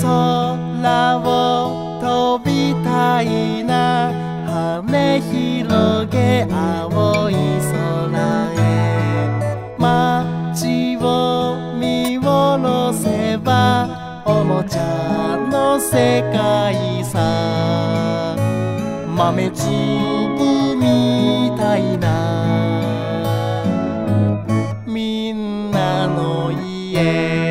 空を飛びたいな羽広げ青い空へ。街を見下ろせばおもちゃの世界さ。豆粒みたいな。みんなの家。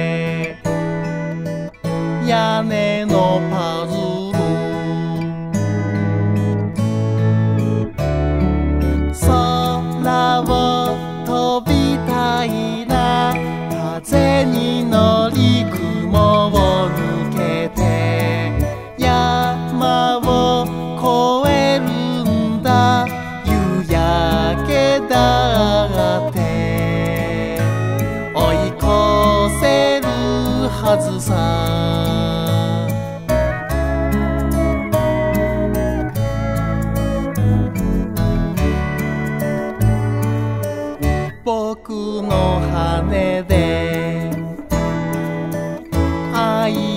屋根のパズルはずさ」僕の羽で愛